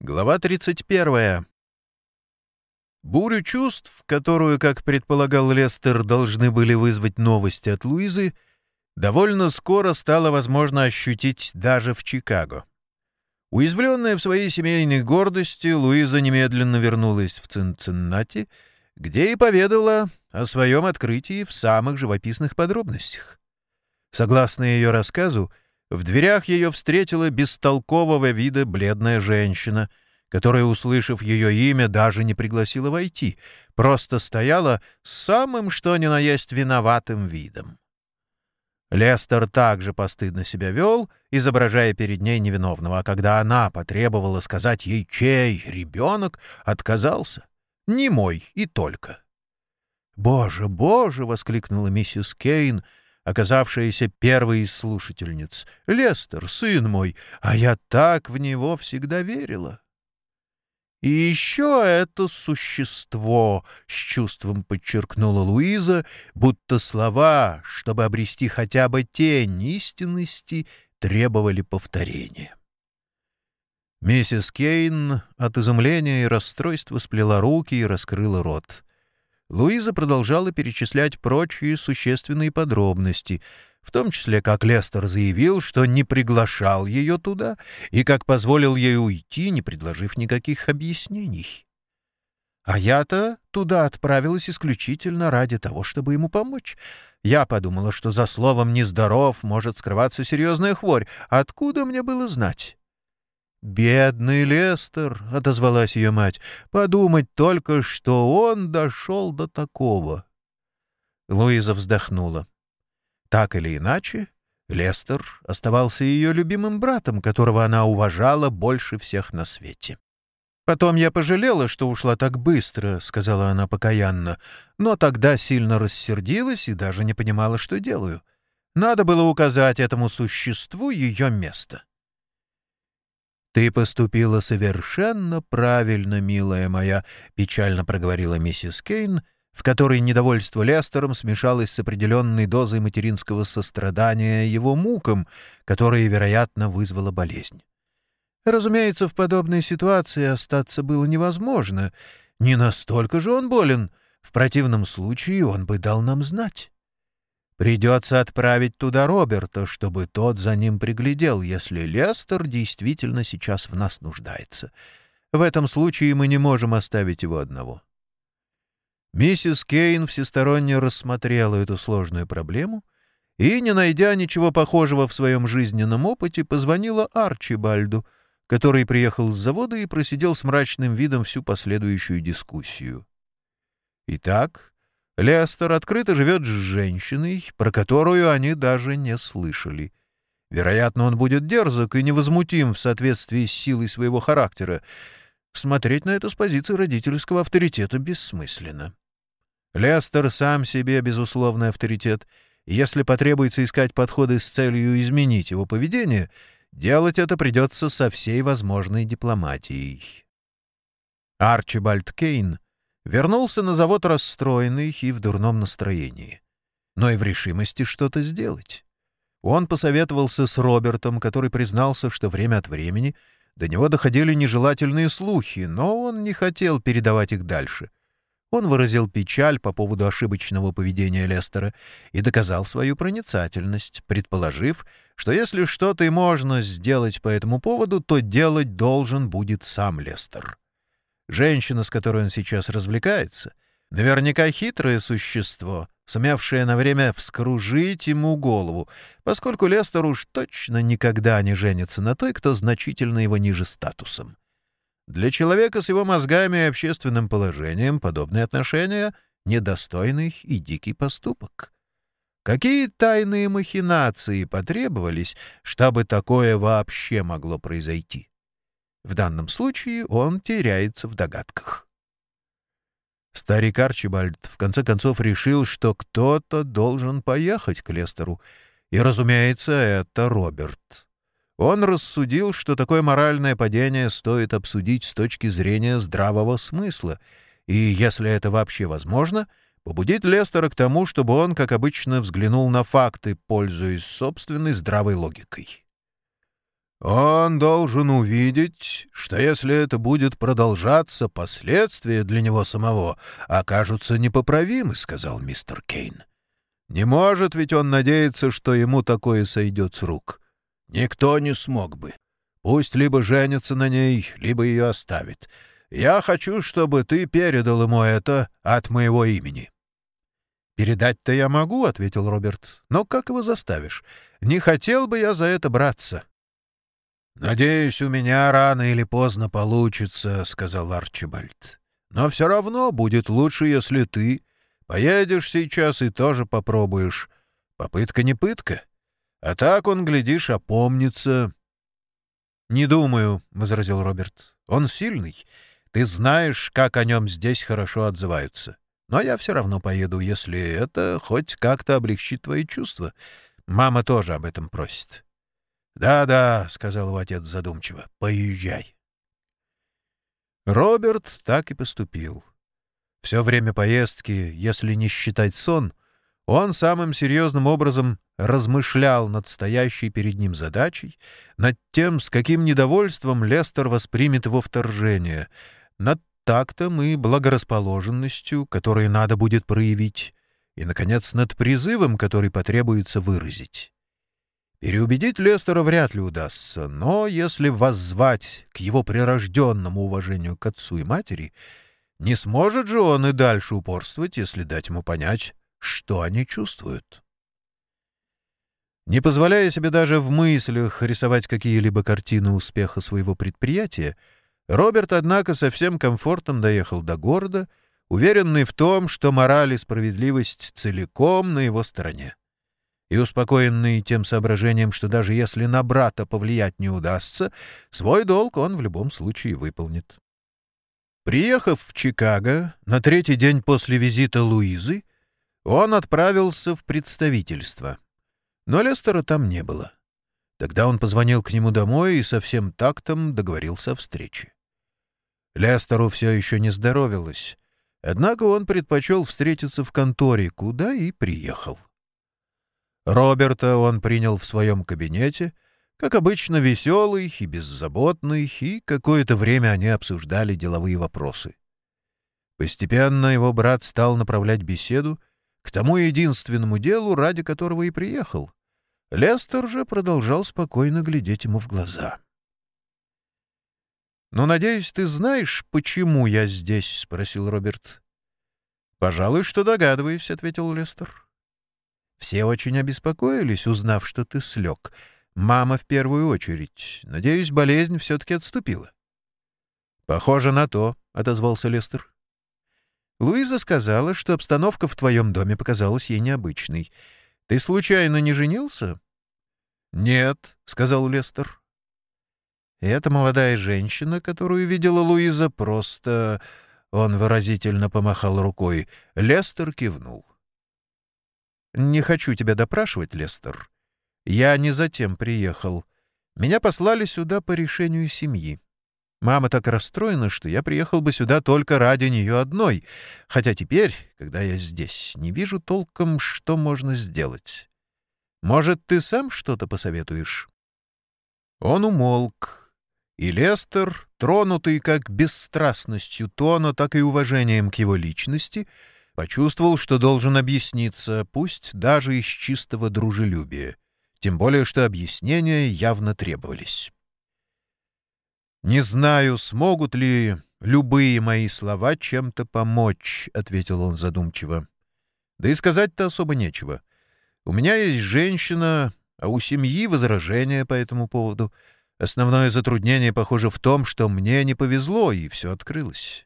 Глава 31. Бурю чувств, которую, как предполагал Лестер, должны были вызвать новости от Луизы, довольно скоро стало возможно ощутить даже в Чикаго. Уязвленная в своей семейной гордости, Луиза немедленно вернулась в Цинциннати, где и поведала о своем открытии в самых живописных подробностях. Согласно ее рассказу, в дверях ее встретила бестолкового вида бледная женщина, которая, услышав ее имя, даже не пригласила войти, просто стояла с самым что ни на есть виноватым видом. Лестер также постыдно себя вел, изображая перед ней невиновного, а когда она потребовала сказать ей, чей ребенок, отказался. Не мой и только. «Боже, боже!» — воскликнула миссис Кейн — оказавшаяся первой из слушательниц. «Лестер, сын мой, а я так в него всегда верила». «И еще это существо», — с чувством подчеркнула Луиза, будто слова, чтобы обрести хотя бы тень истинности, требовали повторения. Миссис Кейн от изумления и расстройства сплела руки и раскрыла рот. Луиза продолжала перечислять прочие существенные подробности, в том числе как Лестер заявил, что не приглашал ее туда и как позволил ей уйти, не предложив никаких объяснений. А я-то туда отправилась исключительно ради того, чтобы ему помочь. Я подумала, что за словом «нездоров» может скрываться серьезная хворь. Откуда мне было знать? «Бедный Лестер», — отозвалась ее мать, — «подумать только, что он дошел до такого». Луиза вздохнула. Так или иначе, Лестер оставался ее любимым братом, которого она уважала больше всех на свете. «Потом я пожалела, что ушла так быстро», — сказала она покаянно, «но тогда сильно рассердилась и даже не понимала, что делаю. Надо было указать этому существу ее место». «Ты поступила совершенно правильно, милая моя», — печально проговорила миссис Кейн, в которой недовольство Лестером смешалось с определенной дозой материнского сострадания его мукам, которое, вероятно, вызвало болезнь. Разумеется, в подобной ситуации остаться было невозможно. Не настолько же он болен. В противном случае он бы дал нам знать. Придется отправить туда Роберта, чтобы тот за ним приглядел, если Лестер действительно сейчас в нас нуждается. В этом случае мы не можем оставить его одного. Миссис Кейн всесторонне рассмотрела эту сложную проблему и, не найдя ничего похожего в своем жизненном опыте, позвонила Арчибальду, который приехал с завода и просидел с мрачным видом всю последующую дискуссию. Итак, Лестер открыто живет с женщиной, про которую они даже не слышали. Вероятно, он будет дерзок и невозмутим в соответствии с силой своего характера. Смотреть на это с позиции родительского авторитета бессмысленно. Лестер сам себе безусловный авторитет, если потребуется искать подходы с целью изменить его поведение, делать это придется со всей возможной дипломатией. Арчибальд Кейн — Вернулся на завод расстроенный и в дурном настроении. Но и в решимости что-то сделать. Он посоветовался с Робертом, который признался, что время от времени до него доходили нежелательные слухи, но он не хотел передавать их дальше. Он выразил печаль по поводу ошибочного поведения Лестера и доказал свою проницательность, предположив, что если что-то и можно сделать по этому поводу, то делать должен будет сам Лестер. Женщина, с которой он сейчас развлекается, наверняка хитрое существо, сумевшее на время вскружить ему голову, поскольку Лестер уж точно никогда не женится на той, кто значительно его ниже статусом. Для человека с его мозгами и общественным положением подобные отношения — недостойный и дикий поступок. Какие тайные махинации потребовались, чтобы такое вообще могло произойти? В данном случае он теряется в догадках. Старик Арчибальд в конце концов решил, что кто-то должен поехать к Лестеру, и, разумеется, это Роберт. Он рассудил, что такое моральное падение стоит обсудить с точки зрения здравого смысла, и, если это вообще возможно, побудить Лестера к тому, чтобы он, как обычно, взглянул на факты, пользуясь собственной здравой логикой. Он должен увидеть, что если это будет продолжаться, последствия для него самого окажутся непоправимы, — сказал мистер Кейн. Не может ведь он надеяться, что ему такое сойдет с рук. Никто не смог бы. Пусть либо женится на ней, либо ее оставит. Я хочу, чтобы ты передал ему это от моего имени. «Передать-то я могу», — ответил Роберт. «Но как его заставишь? Не хотел бы я за это браться». «Надеюсь, у меня рано или поздно получится», — сказал Арчибальд. «Но все равно будет лучше, если ты поедешь сейчас и тоже попробуешь. Попытка не пытка. А так он, глядишь, опомнится». «Не думаю», — возразил Роберт. «Он сильный. Ты знаешь, как о нем здесь хорошо отзываются. Но я все равно поеду, если это хоть как-то облегчит твои чувства. Мама тоже об этом просит». «Да-да», — сказал его отец задумчиво, — «поезжай». Роберт так и поступил. Все время поездки, если не считать сон, он самым серьезным образом размышлял над стоящей перед ним задачей, над тем, с каким недовольством Лестер воспримет его вторжение, над тактом и благорасположенностью, которые надо будет проявить, и, наконец, над призывом, который потребуется выразить. Переубедить Лестера вряд ли удастся, но если воззвать к его прирожденному уважению к отцу и матери, не сможет же он и дальше упорствовать, если дать ему понять, что они чувствуют. Не позволяя себе даже в мыслях рисовать какие-либо картины успеха своего предприятия, Роберт, однако, со всем комфортом доехал до города, уверенный в том, что мораль и справедливость целиком на его стороне и успокоенный тем соображением, что даже если на брата повлиять не удастся, свой долг он в любом случае выполнит. Приехав в Чикаго на третий день после визита Луизы, он отправился в представительство. Но Лестера там не было. Тогда он позвонил к нему домой и со всем тактом договорился о встрече. Лестеру все еще не здоровилось, однако он предпочел встретиться в конторе, куда и приехал. Роберта он принял в своем кабинете, как обычно веселый и беззаботный, и какое-то время они обсуждали деловые вопросы. Постепенно его брат стал направлять беседу к тому единственному делу, ради которого и приехал. Лестер же продолжал спокойно глядеть ему в глаза. «Ну, надеюсь, ты знаешь, почему я здесь?» — спросил Роберт. «Пожалуй, что догадываюсь», — ответил Лестер. Все очень обеспокоились, узнав, что ты слег. Мама в первую очередь. Надеюсь, болезнь все-таки отступила. — Похоже на то, — отозвался Лестер. Луиза сказала, что обстановка в твоем доме показалась ей необычной. Ты случайно не женился? — Нет, — сказал Лестер. Эта молодая женщина, которую видела Луиза, просто... Он выразительно помахал рукой. Лестер кивнул. «Не хочу тебя допрашивать, Лестер. Я не затем приехал. Меня послали сюда по решению семьи. Мама так расстроена, что я приехал бы сюда только ради нее одной, хотя теперь, когда я здесь, не вижу толком, что можно сделать. Может, ты сам что-то посоветуешь?» Он умолк, и Лестер, тронутый как бесстрастностью тона, так и уважением к его личности, — Почувствовал, что должен объясниться, пусть даже из чистого дружелюбия, тем более что объяснения явно требовались. «Не знаю, смогут ли любые мои слова чем-то помочь», — ответил он задумчиво. «Да и сказать-то особо нечего. У меня есть женщина, а у семьи возражения по этому поводу. Основное затруднение, похоже, в том, что мне не повезло, и все открылось».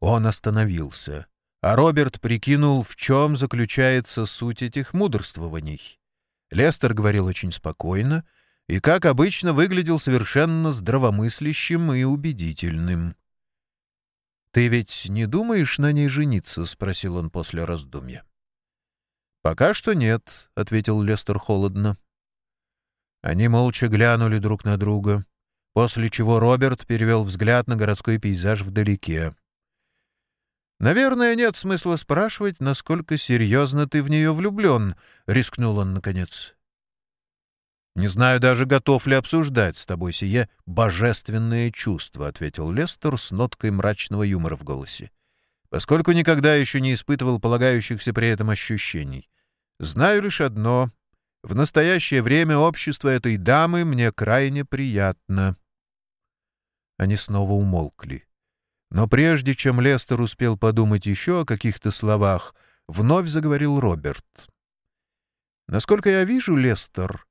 Он остановился а Роберт прикинул, в чем заключается суть этих мудрствований. Лестер говорил очень спокойно и, как обычно, выглядел совершенно здравомыслящим и убедительным. «Ты ведь не думаешь на ней жениться?» — спросил он после раздумья. «Пока что нет», — ответил Лестер холодно. Они молча глянули друг на друга, после чего Роберт перевел взгляд на городской пейзаж вдалеке. «Наверное, нет смысла спрашивать, насколько серьезно ты в нее влюблен», — рискнул он наконец. «Не знаю даже, готов ли обсуждать с тобой сие божественное чувство», — ответил Лестер с ноткой мрачного юмора в голосе, «поскольку никогда еще не испытывал полагающихся при этом ощущений. Знаю лишь одно — в настоящее время общество этой дамы мне крайне приятно». Они снова умолкли. Но прежде чем Лестер успел подумать еще о каких-то словах, вновь заговорил Роберт. «Насколько я вижу, Лестер,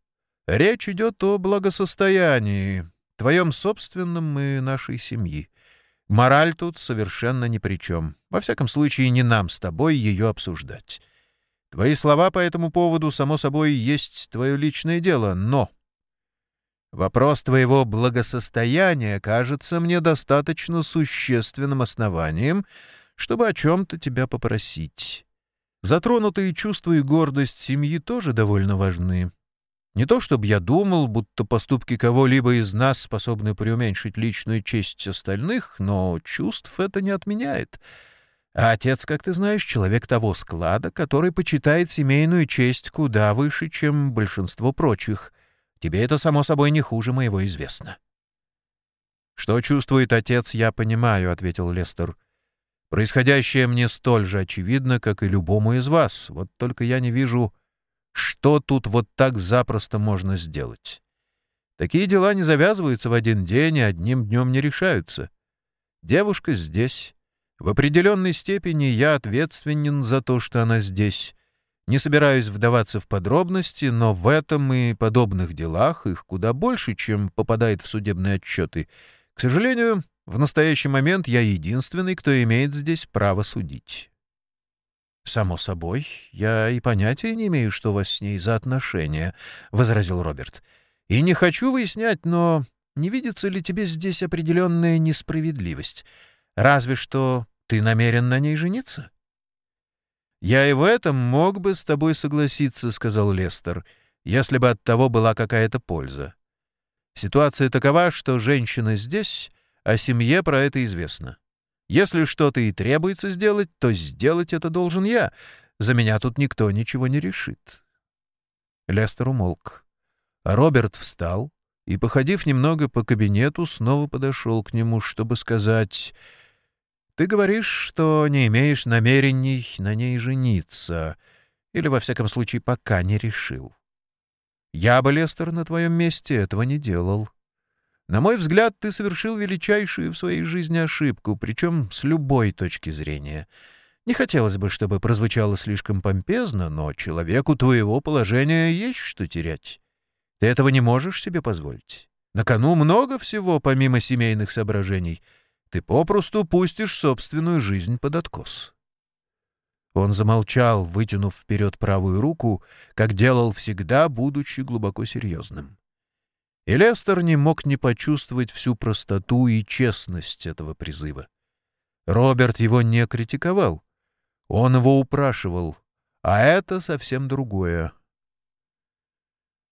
речь идет о благосостоянии, твоем собственном и нашей семьи. Мораль тут совершенно ни при чем. Во всяком случае, не нам с тобой ее обсуждать. Твои слова по этому поводу, само собой, есть твое личное дело, но Вопрос твоего благосостояния кажется мне достаточно существенным основанием, чтобы о чем-то тебя попросить. Затронутые чувства и гордость семьи тоже довольно важны. Не то чтобы я думал, будто поступки кого-либо из нас способны преуменьшить личную честь остальных, но чувств это не отменяет. А отец, как ты знаешь, человек того склада, который почитает семейную честь куда выше, чем большинство прочих. Тебе это, само собой, не хуже моего известно». «Что чувствует отец, я понимаю», — ответил Лестер. «Происходящее мне столь же очевидно, как и любому из вас. Вот только я не вижу, что тут вот так запросто можно сделать. Такие дела не завязываются в один день и одним днем не решаются. Девушка здесь. В определенной степени я ответственен за то, что она здесь. Не собираюсь вдаваться в подробности, но в этом и подобных делах их куда больше, чем попадает в судебные отчеты. К сожалению, в настоящий момент я единственный, кто имеет здесь право судить. «Само собой, я и понятия не имею, что у вас с ней за отношения», — возразил Роберт. «И не хочу выяснять, но не видится ли тебе здесь определенная несправедливость? Разве что ты намерен на ней жениться?» «Я и в этом мог бы с тобой согласиться», — сказал Лестер, «если бы от того была какая-то польза. Ситуация такова, что женщина здесь, а семье про это известно. Если что-то и требуется сделать, то сделать это должен я. За меня тут никто ничего не решит». Лестер умолк. Роберт встал и, походив немного по кабинету, снова подошел к нему, чтобы сказать... Ты говоришь, что не имеешь намерений на ней жениться, или, во всяком случае, пока не решил. Я бы, Лестер, на твоем месте этого не делал. На мой взгляд, ты совершил величайшую в своей жизни ошибку, причем с любой точки зрения. Не хотелось бы, чтобы прозвучало слишком помпезно, но человеку твоего положения есть что терять. Ты этого не можешь себе позволить. На кону много всего, помимо семейных соображений — ты попросту пустишь собственную жизнь под откос. Он замолчал, вытянув вперед правую руку, как делал всегда, будучи глубоко серьезным. И Лестер не мог не почувствовать всю простоту и честность этого призыва. Роберт его не критиковал. Он его упрашивал, а это совсем другое.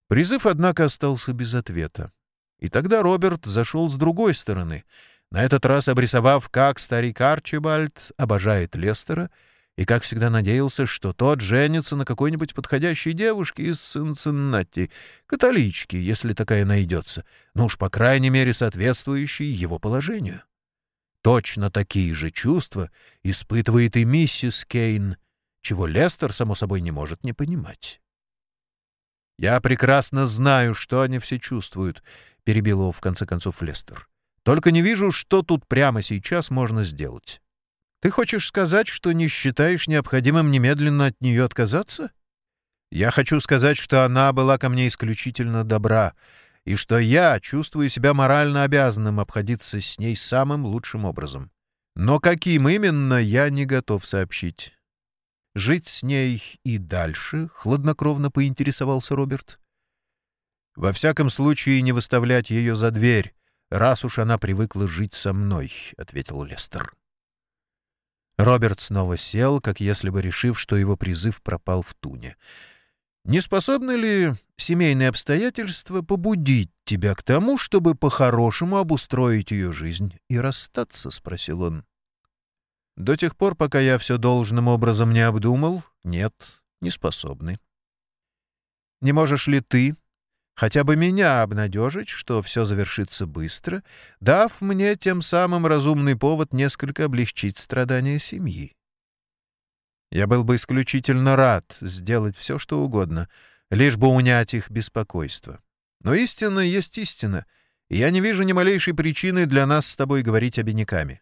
Призыв, однако, остался без ответа. И тогда Роберт зашел с другой стороны — на этот раз обрисовав, как старик Арчибальд обожает Лестера и, как всегда, надеялся, что тот женится на какой-нибудь подходящей девушке из Цинциннати, католички, если такая найдется, но уж, по крайней мере, соответствующей его положению. Точно такие же чувства испытывает и миссис Кейн, чего Лестер, само собой, не может не понимать. «Я прекрасно знаю, что они все чувствуют», — перебил его в конце концов Лестер. Только не вижу, что тут прямо сейчас можно сделать. Ты хочешь сказать, что не считаешь необходимым немедленно от нее отказаться? Я хочу сказать, что она была ко мне исключительно добра, и что я чувствую себя морально обязанным обходиться с ней самым лучшим образом. Но каким именно, я не готов сообщить. Жить с ней и дальше, — хладнокровно поинтересовался Роберт. Во всяком случае, не выставлять ее за дверь, раз уж она привыкла жить со мной», — ответил Лестер. Роберт снова сел, как если бы решив, что его призыв пропал в туне. «Не способны ли семейные обстоятельства побудить тебя к тому, чтобы по-хорошему обустроить ее жизнь и расстаться?» — спросил он. «До тех пор, пока я все должным образом не обдумал, нет, не способны. Не можешь ли ты хотя бы меня обнадежить, что все завершится быстро, дав мне тем самым разумный повод несколько облегчить страдания семьи. Я был бы исключительно рад сделать все, что угодно, лишь бы унять их беспокойство. Но истина есть истина, и я не вижу ни малейшей причины для нас с тобой говорить обиняками.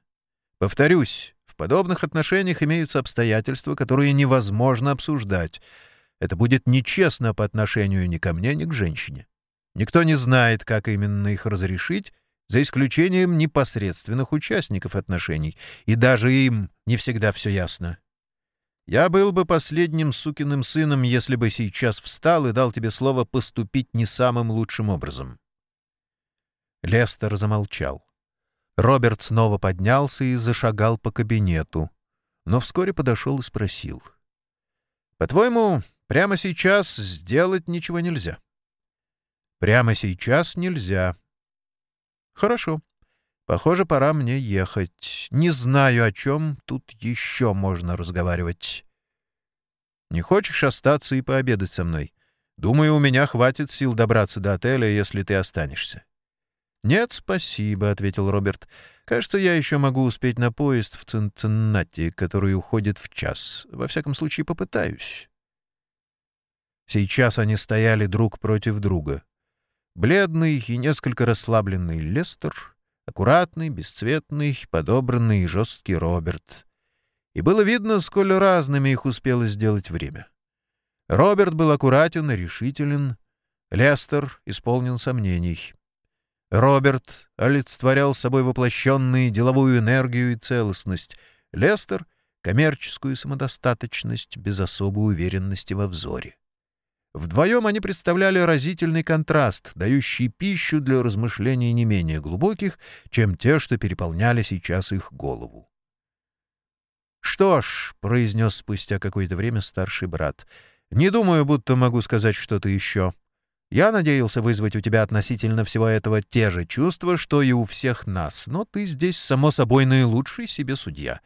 Повторюсь, в подобных отношениях имеются обстоятельства, которые невозможно обсуждать — это будет нечестно по отношению ни ко мне, ни к женщине. Никто не знает, как именно их разрешить, за исключением непосредственных участников отношений, и даже им не всегда все ясно. Я был бы последним сукиным сыном, если бы сейчас встал и дал тебе слово поступить не самым лучшим образом. Лестер замолчал. Роберт снова поднялся и зашагал по кабинету, но вскоре подошел и спросил. «По-твоему, Прямо сейчас сделать ничего нельзя. Прямо сейчас нельзя. Хорошо. Похоже, пора мне ехать. Не знаю, о чем тут еще можно разговаривать. Не хочешь остаться и пообедать со мной? Думаю, у меня хватит сил добраться до отеля, если ты останешься. «Нет, спасибо», — ответил Роберт. «Кажется, я еще могу успеть на поезд в Цинциннати, который уходит в час. Во всяком случае, попытаюсь». Сейчас они стояли друг против друга. Бледный и несколько расслабленный Лестер, аккуратный, бесцветный, подобранный и жесткий Роберт. И было видно, сколь разными их успело сделать время. Роберт был аккуратен и решителен, Лестер исполнен сомнений. Роберт олицетворял собой воплощенную деловую энергию и целостность, Лестер — коммерческую самодостаточность без особой уверенности во взоре. Вдвоем они представляли разительный контраст, дающий пищу для размышлений не менее глубоких, чем те, что переполняли сейчас их голову. «Что ж», — произнес спустя какое-то время старший брат, — «не думаю, будто могу сказать что-то еще. Я надеялся вызвать у тебя относительно всего этого те же чувства, что и у всех нас, но ты здесь, само собой, наилучший себе судья.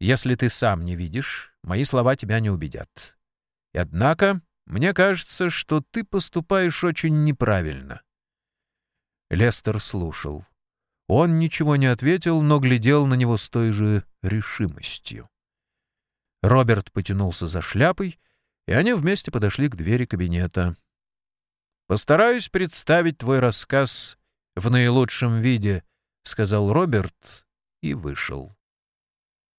Если ты сам не видишь, мои слова тебя не убедят. И однако мне кажется, что ты поступаешь очень неправильно». Лестер слушал. Он ничего не ответил, но глядел на него с той же решимостью. Роберт потянулся за шляпой, и они вместе подошли к двери кабинета. «Постараюсь представить твой рассказ в наилучшем виде», — сказал Роберт и вышел.